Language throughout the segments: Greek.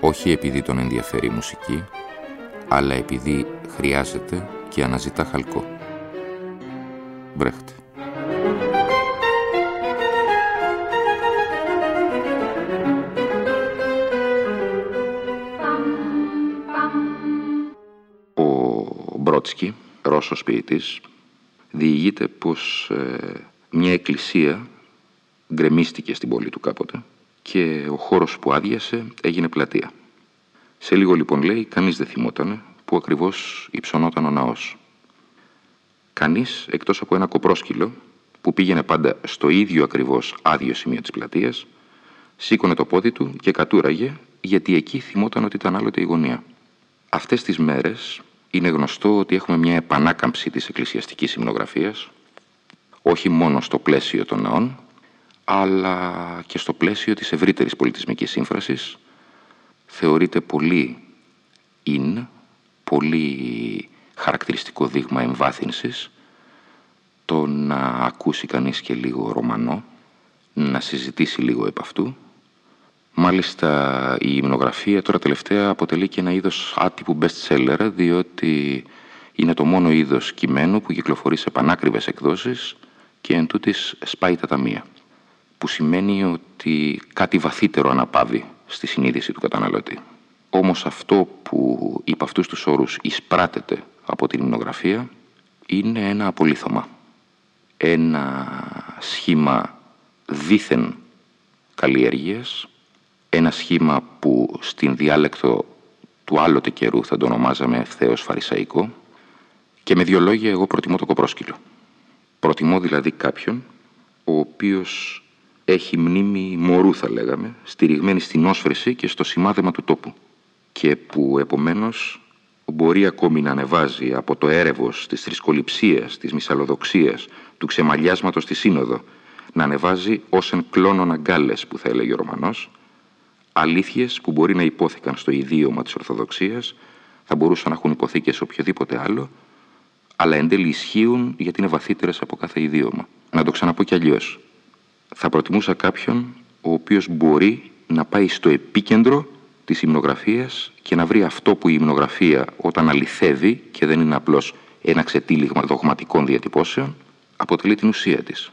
όχι επειδή τον ενδιαφέρει η μουσική, αλλά επειδή χρειάζεται και αναζητά χαλκό. Μπρέχτε. Ο Μπρότσκι, Ρώσος ποιητής, διηγείται πως ε, μια εκκλησία γκρεμίστηκε στην πόλη του κάποτε και ο χώρος που άδειασε έγινε πλατεία. Σε λίγο λοιπόν λέει, κανείς δεν θυμότανε που ακριβώς υψωνόταν ο ναός. Κανείς, εκτός από ένα κοπρόσκυλο, που πήγαινε πάντα στο ίδιο ακριβώς άδειο σημείο της πλατείας, σήκωνε το πόδι του και κατούραγε, γιατί εκεί θυμόταν ότι ήταν άλλοτε η γωνία. Αυτές τις μέρες είναι γνωστό ότι έχουμε μια επανάκαμψη της εκκλησιαστικής υμνογραφίας, όχι μόνο στο πλαίσιο των ναών, αλλά και στο πλαίσιο της ευρύτερης πολιτισμικής σύμφρασης θεωρείται πολύ in, πολύ χαρακτηριστικό δείγμα εμβάθυνσης το να ακούσει κανείς και λίγο ρωμανό, να συζητήσει λίγο επ' αυτού. Μάλιστα η υμνογραφία τώρα τελευταία αποτελεί και ένα είδος άτυπου best seller διότι είναι το μόνο είδος κειμένου που κυκλοφορεί σε πανάκριβες εκδόσεις και εν τούτης σπάει τα ταμεία που σημαίνει ότι κάτι βαθύτερο αναπάβει στη συνείδηση του καταναλωτή. Όμως αυτό που υπ' αυτούς τους όρους εισπράτεται από την υμνογραφία είναι ένα απολύθωμα. Ένα σχήμα δίθεν καλλιέργειας, ένα σχήμα που στην διάλεκτο του άλλοτε καιρού θα το ονομάζαμε ευθέως φαρισαϊκό και με δύο λόγια εγώ προτιμώ το κοπρόσκυλο. Προτιμώ δηλαδή κάποιον ο οποίος έχει μνήμη μωρού θα λέγαμε, στηριγμένη στην όσφρηση και στο σημάδεμα του τόπου και που επομένως μπορεί ακόμη να ανεβάζει από το έρευος της θρησκοληψίας, της μυσαλλοδοξίας, του ξεμαλιάσματος στη σύνοδο, να ανεβάζει ως εν κλώνων αγκάλες που θα έλεγε ο Ρωμανός, αλήθειες που μπορεί να υπόθηκαν στο ιδίωμα της Ορθοδοξίας, θα μπορούσαν να έχουν υποθεί και σε οποιοδήποτε άλλο, αλλά εν τέλει ισχύουν γιατί είναι βαθύτερες από κάθε ιδίωμα. Να το ξαναπώ κι αλλιώς θα προτιμούσα κάποιον ο οποίος μπορεί να πάει στο επίκεντρο της υμνογραφίας και να βρει αυτό που η υμνογραφία όταν αληθεύει και δεν είναι απλώς ένα ξετύλιγμα δογματικών διατυπώσεων, αποτελεί την ουσία της.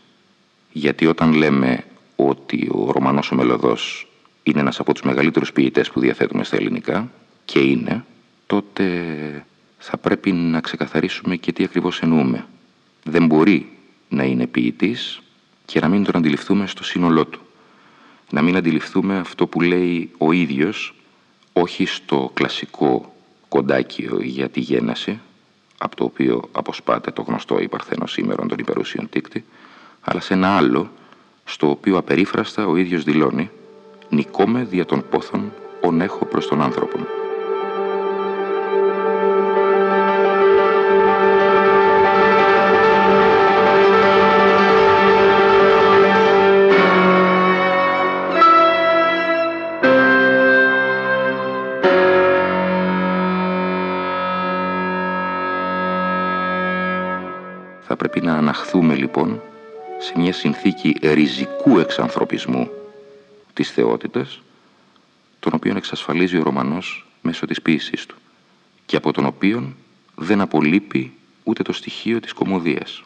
Γιατί όταν λέμε ότι ο Ρωμανός ο Μελωδός είναι ένας από τους μεγαλύτερους ποιητές που διαθέτουμε στα ελληνικά και είναι, τότε θα πρέπει να ξεκαθαρίσουμε και τι ακριβώς εννοούμε. Δεν μπορεί να είναι ποιητής και να μην τον αντιληφθούμε στο σύνολό του. Να μην αντιληφθούμε αυτό που λέει ο ίδιος, όχι στο κλασικό κοντάκιο για τη γένναση, από το οποίο αποσπάται το γνωστό υπαρθένο σήμερα των υπερουσίων τίκτη, αλλά σε ένα άλλο, στο οποίο απερίφραστα ο ίδιος δηλώνει «Νικόμαι δια των πόθων ον έχω προς τον άνθρωπο πρέπει να αναχθούμε λοιπόν σε μια συνθήκη ριζικού εξανθρωπισμού της θεότητας, τον οποίο εξασφαλίζει ο Ρωμανός μέσω της ποίησής του και από τον οποίο δεν απολείπει ούτε το στοιχείο της κομμωδίας.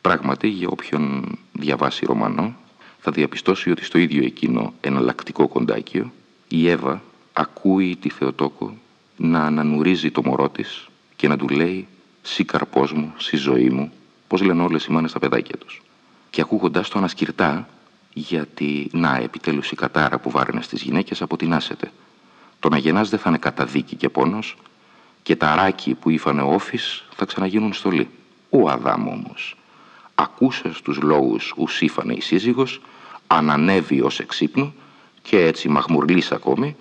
Πράγματι, για όποιον διαβάσει Ρωμανό, θα διαπιστώσει ότι στο ίδιο εκείνο εναλλακτικό κοντάκιο η Εύα ακούει τη Θεοτόκο να ανανουρίζει το μωρό της και να του λέει «Σύ καρπός μου, σύ ζωή μου», πώς λένε όλες οι μάνες στα παιδάκια τους. Και ακούγοντας το ανασκυρτά, γιατί να επιτέλους η κατάρα που βάραινε στις γυναίκες αποτινάσεται. Το να γεννάς δεν θα είναι καταδίκη και πόνος και τα ράκι που ήφανε όφης θα ξαναγίνουν στολή. Ο Αδάμ όμως, ακούσας τους λόγους ουσίφανε η σύζυγος, ανανεύει ως εξύπνου και έτσι μαχμουρλής ακόμη,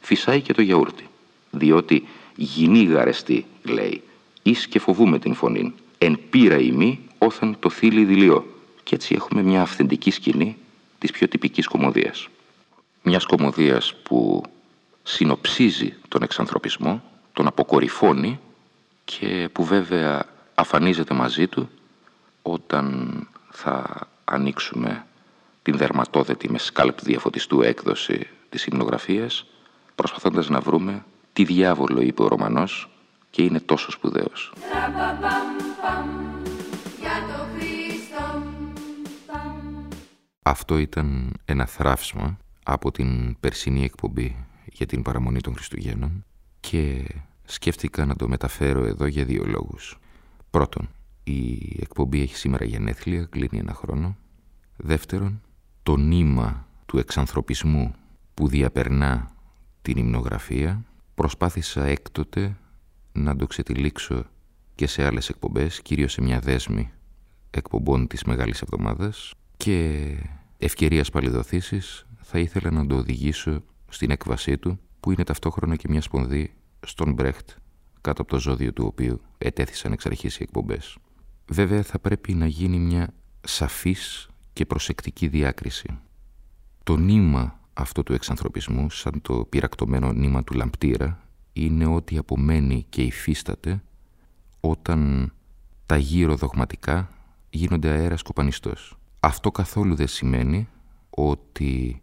φυσάει και το γιαούρτι. διότι γυνή γαρεστή, λέει, εις και φοβούμε την φωνή, εν πείρα ημί, όθεν το θύλι δηλιό. Και έτσι έχουμε μια αυθεντική σκηνή της πιο τυπικής κομμωδίας. Μιας κομμωδίας που συνοψίζει τον εξανθρωπισμό, τον αποκορυφώνει και που βέβαια αφανίζεται μαζί του όταν θα ανοίξουμε την δερματόδετη με σκάλπ διαφωτιστού έκδοση της υμνογραφίας προσπαθώντας να βρούμε τι διάβολο είπε ο Ρωμανός και είναι τόσο σπουδαίος. Αυτό ήταν ένα θράψμα από την περσινή εκπομπή για την παραμονή των Χριστουγέννων και σκέφτηκα να το μεταφέρω εδώ για δύο λόγους. Πρώτον, η εκπομπή έχει σήμερα γενέθλια, κλείνει ένα χρόνο. Δεύτερον, το νήμα του εξανθρωπισμού που διαπερνά την υμνογραφία προσπάθησα έκτοτε να το ξετυλίξω και σε άλλες εκπομπές, κυρίως σε μια δέσμη εκπομπών της Μεγάλης Εβδομάδας και ευκαιρίας παλιδοθήσεις θα ήθελα να το οδηγήσω στην έκβασή του που είναι ταυτόχρονα και μια σπονδή στον Μπρέχτ κάτω από το ζώδιο του οποίου ετέθησαν εξ αρχής οι εκπομπές. Βέβαια θα πρέπει να γίνει μια σαφής και προσεκτική διάκριση. Το νήμα αυτό του εξανθρωπισμού, σαν το πυρακτωμένο νήμα του λαμπτήρα, είναι ότι απομένει και υφίσταται όταν τα γύρω δογματικά γίνονται αέρας κοπανιστός. Αυτό καθόλου δεν σημαίνει ότι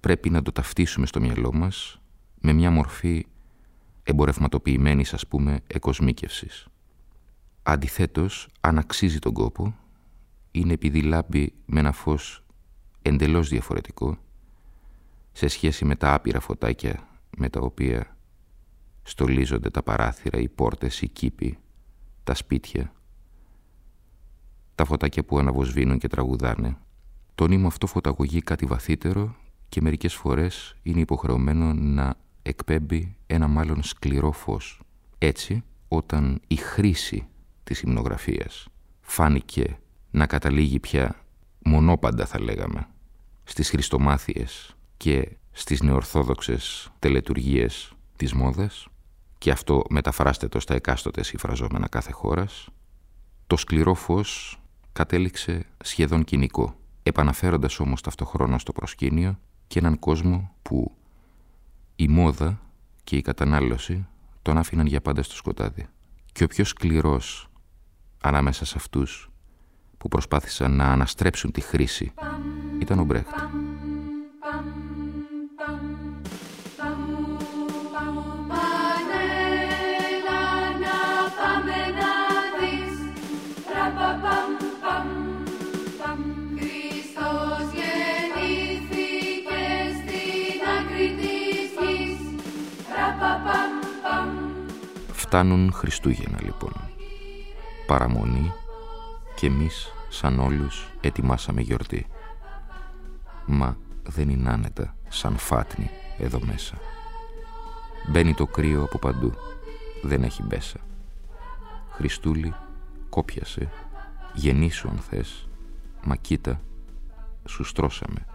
πρέπει να το ταυτίσουμε στο μυαλό μας με μια μορφή εμπορευματοποιημένης ας πούμε εκοσμίκευσης. Αντιθέτως, αν αξίζει τον κόπο, είναι επειδή λάμπει με ένα φως εντελώς διαφορετικό σε σχέση με τα άπειρα φωτάκια με τα οποία στολίζονται τα παράθυρα, οι πόρτες, οι κήποι, τα σπίτια, τα φωτάκια που αναβοσβήνουν και τραγουδάνε. Το νήμα αυτό φωταγωγεί κάτι βαθύτερο και μερικές φορές είναι υποχρεωμένο να εκπέμπει ένα μάλλον σκληρό φως. Έτσι, όταν η χρήση της υμνογραφίας φάνηκε να καταλήγει πια μονόπαντα θα λέγαμε στις χριστομάθειες και στις νεορθόδοξες τελετουργίες της μόδας και αυτό μεταφράστε το στα εκάστοτε συμφραζόμενα κάθε χώρας το σκληρό φως κατέληξε σχεδόν κοινικό επαναφέροντας όμως ταυτοχρόνα στο προσκήνιο και έναν κόσμο που η μόδα και η κατανάλωση τον άφηναν για πάντα στο σκοτάδι. Και ο πιο σκληρός ανάμεσα σε αυτούς που προσπάθησαν να αναστρέψουν τη χρήση ήταν ο Μπρέχτ. Φτάνουν Χριστούγεννα λοιπόν. Παραμονή και εμείς σαν όλους ετοιμάσαμε γιορτή. Μα δεν είναι άνετα σαν φάτνη εδώ μέσα. Μπαίνει το κρύο από παντού. Δεν έχει μπέσα. Χριστούλη, κόπιασε. Γεννήσου αν θες. Μα κοίτα, σου στρώσαμε.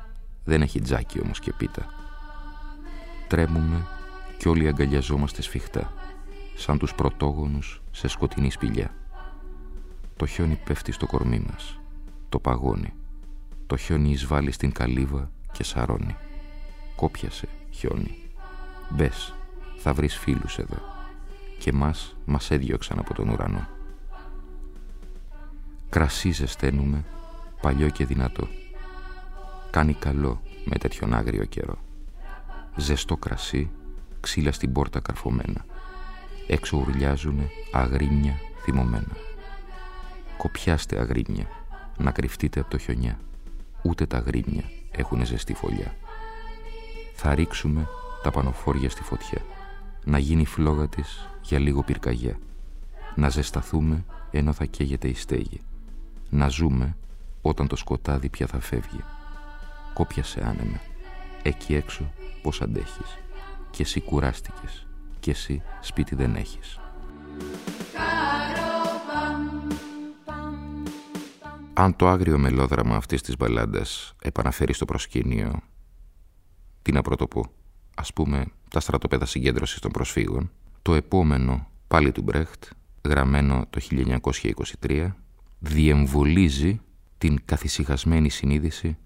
Δεν έχει τζάκι όμως και πίτα. Τρέμουμε κι όλοι αγκαλιαζόμαστε σφιχτά σαν τους πρωτόγονους σε σκοτεινή σπηλιά. Το χιόνι πέφτει στο κορμί μας, το παγώνει. Το χιόνι εισβάλλει στην καλύβα και σαρώνει. Κόπιασε χιόνι. Μπες, θα βρεις φίλους εδώ. Και μας μας έδιωξαν από τον ουρανό. Κρασί ζεσταίνουμε, παλιό και δυνατό. Κάνει καλό με τέτοιον άγριο καιρό. Ζεστό κρασί, ξύλα στην πόρτα καρφωμένα. Έξω ουρλιάζουνε αγρίμια θυμωμένα. Κοπιάστε αγρίμια, να κρυφτείτε από το χιονιά. Ούτε τα αγρίμια έχουν ζεστή φωλιά. Θα ρίξουμε τα πανοφόρια στη φωτιά. Να γίνει φλόγα της για λίγο πυρκαγιά. Να ζεσταθούμε ενώ θα καίγεται η στέγη. Να ζούμε όταν το σκοτάδι πια θα φεύγει. Κόπιασε άνεμα. Εκεί έξω πως αντέχεις. Και εσύ κουράστηκες και εσύ σπίτι δεν έχεις. Αν το άγριο μελόδραμα αυτής της μπαλάντας επαναφέρει στο προσκήνιο, τι να πρωτοπώ, ας πούμε τα στρατόπεδα συγκέντρωσης των προσφύγων. Το επόμενο, πάλι του Μπρέχτ, γραμμένο το 1923, διεμβολίζει την καθησυχασμένη συνείδηση,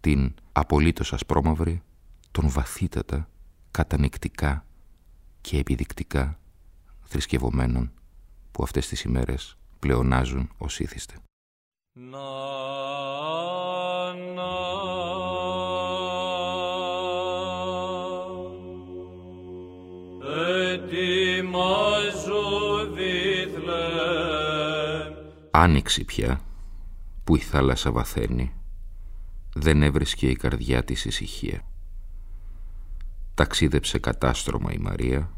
την απολύτως ασπρόμαυρη, τον βαθύτατα, κατανικτικά και επιδεικτικά θρησκευωμένων που αυτές τις ημέρες πλεονάζουν ως ήθιστε. Άνοιξη πια, που η θάλασσα βαθαίνει, δεν έβρισκε η καρδιά της ησυχία. Ταξίδεψε κατάστρωμα η Μαρία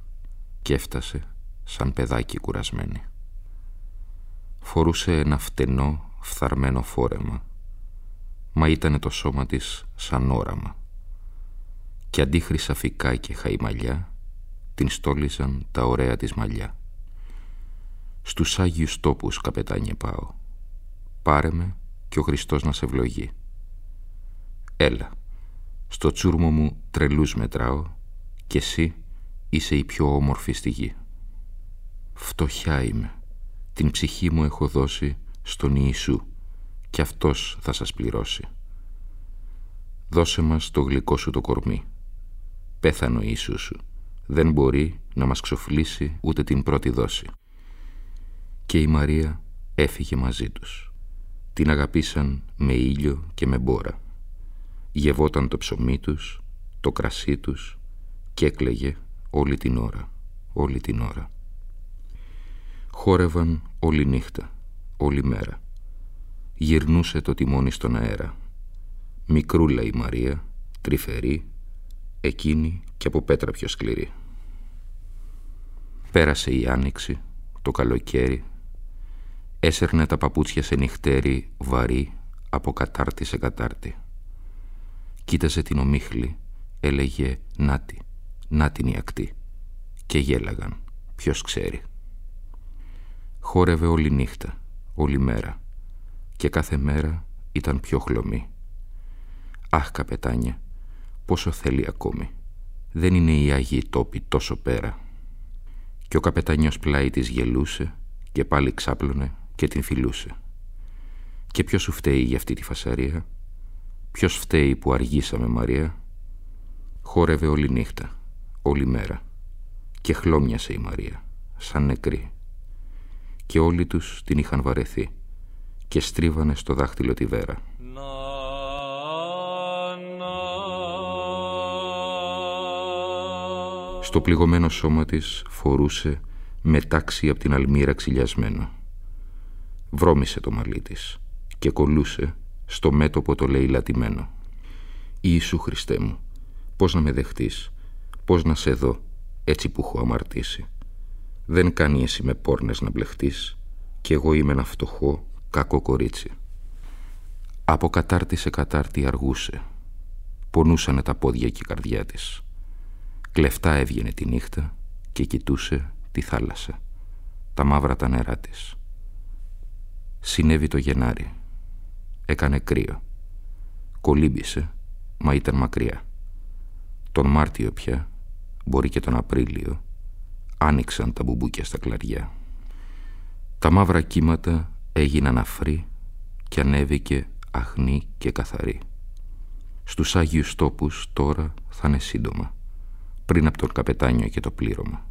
και έφτασε σαν παιδάκι κουρασμένη. Φορούσε ένα φτενό, φθαρμένο φόρεμα, μα ήτανε το σώμα της σαν όραμα. Και αντί χρυσαφικά και χαϊμαλιά, την στόλιζαν τα ωραία της μαλλιά. Στους Άγιους τόπους, καπετάνιε πάω. Πάρε με και ο Χριστός να σε ευλογεί. Έλα, στο τσούρμο μου τρελούς μετράω και εσύ είσαι η πιο όμορφη στη γη. Φτωχιά είμαι, την ψυχή μου έχω δώσει στον Ιησού και Αυτός θα σας πληρώσει. Δώσε μας το γλυκό σου το κορμί. Πέθανε ο Ιησούς σου. Δεν μπορεί να μας ξοφλήσει ούτε την πρώτη δόση και η Μαρία έφυγε μαζί τους. Την αγαπήσαν με ήλιο και με μπόρα. Γευόταν το ψωμί τους, το κρασί τους και έκλαιγε όλη την ώρα, όλη την ώρα. Χόρευαν όλη νύχτα, όλη μέρα. Γυρνούσε το τιμόνι στον αέρα. Μικρούλα η Μαρία, τρυφερή, εκείνη και από πέτρα πιο σκληρή. Πέρασε η άνοιξη, το καλοκαίρι, Έσερνε τα παπούτσια σε νυχτέρι βαρύ από κατάρτι σε κατάρτι. Κοίταζε την ομίχλη, έλεγε «Νάτι, νάτι η ακτή» και γέλαγαν, ποιος ξέρει. Χόρευε όλη νύχτα, όλη μέρα και κάθε μέρα ήταν πιο χλωμή. «Αχ, καπετάνια, πόσο θέλει ακόμη. Δεν είναι οι Άγιοι τόποι τόσο πέρα». Και ο καπετάνιος πλάι της γελούσε και πάλι ξάπλωνε και την φιλούσε. Και ποιος σου φταίει για αυτή τη φασαρία, ποιος φταίει που αργήσαμε Μαρία; Χόρευε όλη νύχτα, όλη μέρα και χλώμιασε η Μαρία, σαν νεκρή. Και όλοι τους την είχαν βαρεθεί και στρίβανε στο δάχτυλο τη βέρα. Στο πληγωμένο σώμα της φορούσε μετάξι από την αλμύρα ξυλιασμένο βρώμησε το μαλλί της και κολούσε στο μέτωπο το λέει λατημένο. Ιησού Χριστέ μου, πώς να με δεχτείς, πώς να σε δω, έτσι που έχω αμαρτήσει. Δεν κάνει εσύ με πόρνες να μπλεχτείς κι εγώ είμαι ένα φτωχό, κακό κορίτσι. Από κατάρτι σε κατάρτι αργούσε. Πονούσανε τα πόδια και η καρδιά της. Κλεφτά έβγαινε τη νύχτα και κοιτούσε τη θάλασσα, τα μαύρα τα νερά της. Συνέβη το Γενάρη. Έκανε κρύο. Κολύμπησε, μα ήταν μακριά. Τον Μάρτιο πια, μπορεί και τον Απρίλιο, άνοιξαν τα μπουμπούκια στα κλαριά. Τα μαύρα κύματα έγιναν αφροί και ανέβηκε αχνή και καθαρή. Στους Άγιους τόπους τώρα θα είναι σύντομα, πριν από τον καπετάνιο και το πλήρωμα.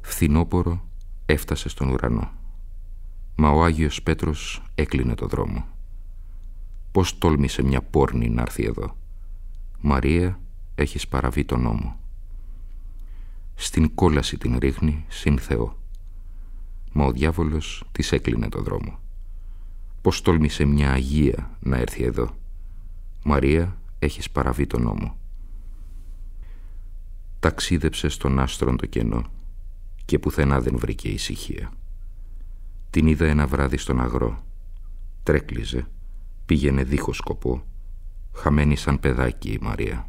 Φθινόπορο έφτασε στον ουρανό. Μα ο Άγιος Πέτρος έκλεινε το δρόμο. Πώς τόλμησε μια πόρνη να έρθει εδώ. Μαρία, έχεις παραβεί τον νόμο. Στην κόλαση την ρίχνει συν Θεό. Μα ο διάβολος της έκλεινε το δρόμο. Πώς τόλμησε μια Αγία να έρθει εδώ. Μαρία, έχεις παραβεί τον νόμο. Ταξίδεψε στον άστρον το κενό και πουθενά δεν βρήκε ησυχία. Την είδα ένα βράδυ στον αγρό. Τρέκλιζε, πήγαινε δίχως σκοπό, χαμένη σαν παιδάκι η Μαρία.